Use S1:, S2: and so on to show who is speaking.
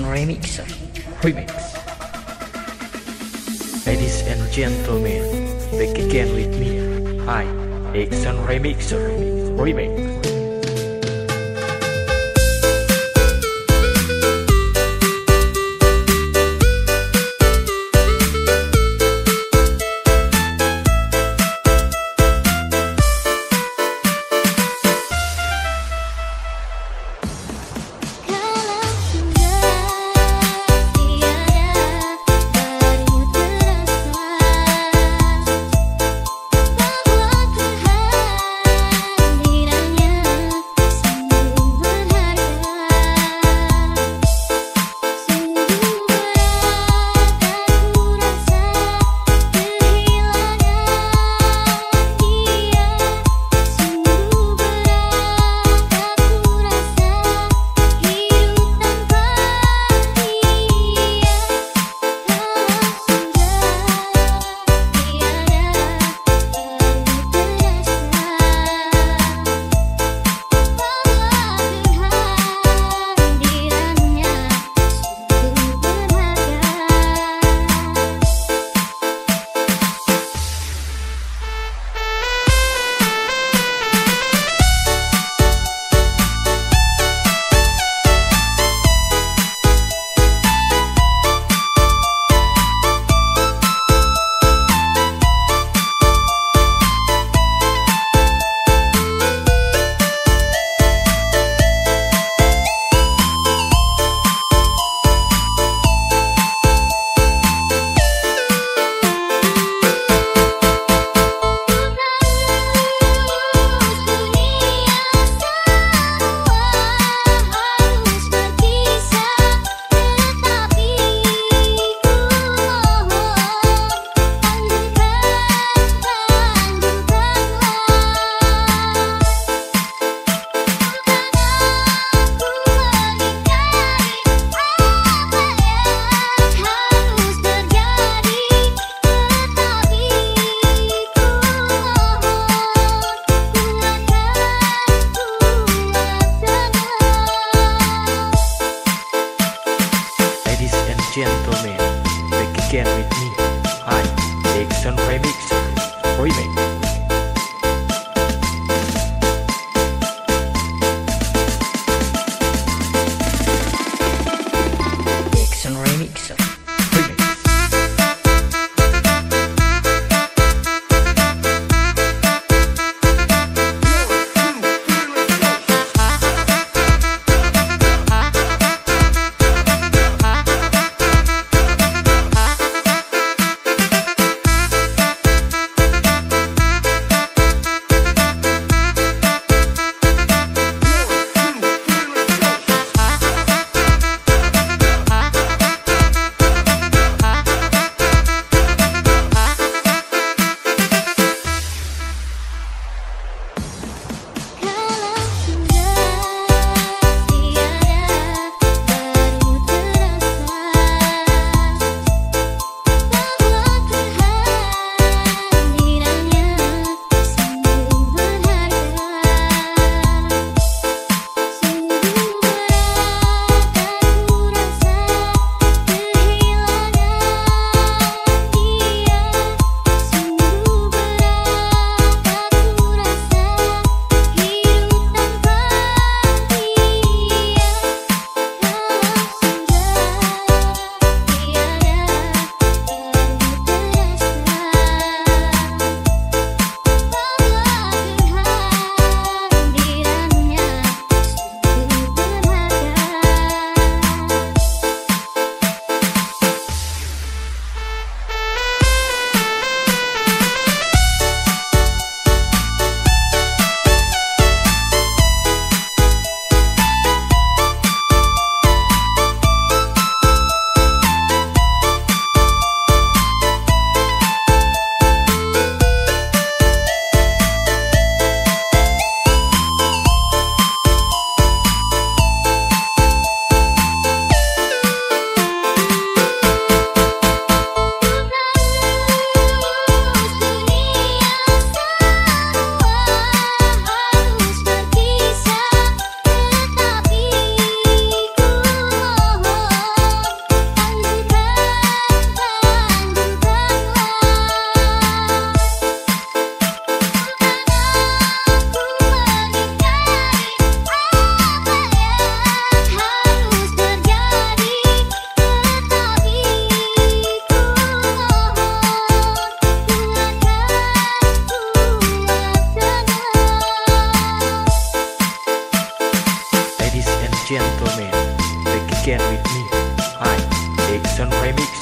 S1: Remixer Remix. Ladies and gentlemen, back again with me. I, Action Remixer Remix Remix. gentlemen, back again with me.
S2: Hi, Dixon Remix.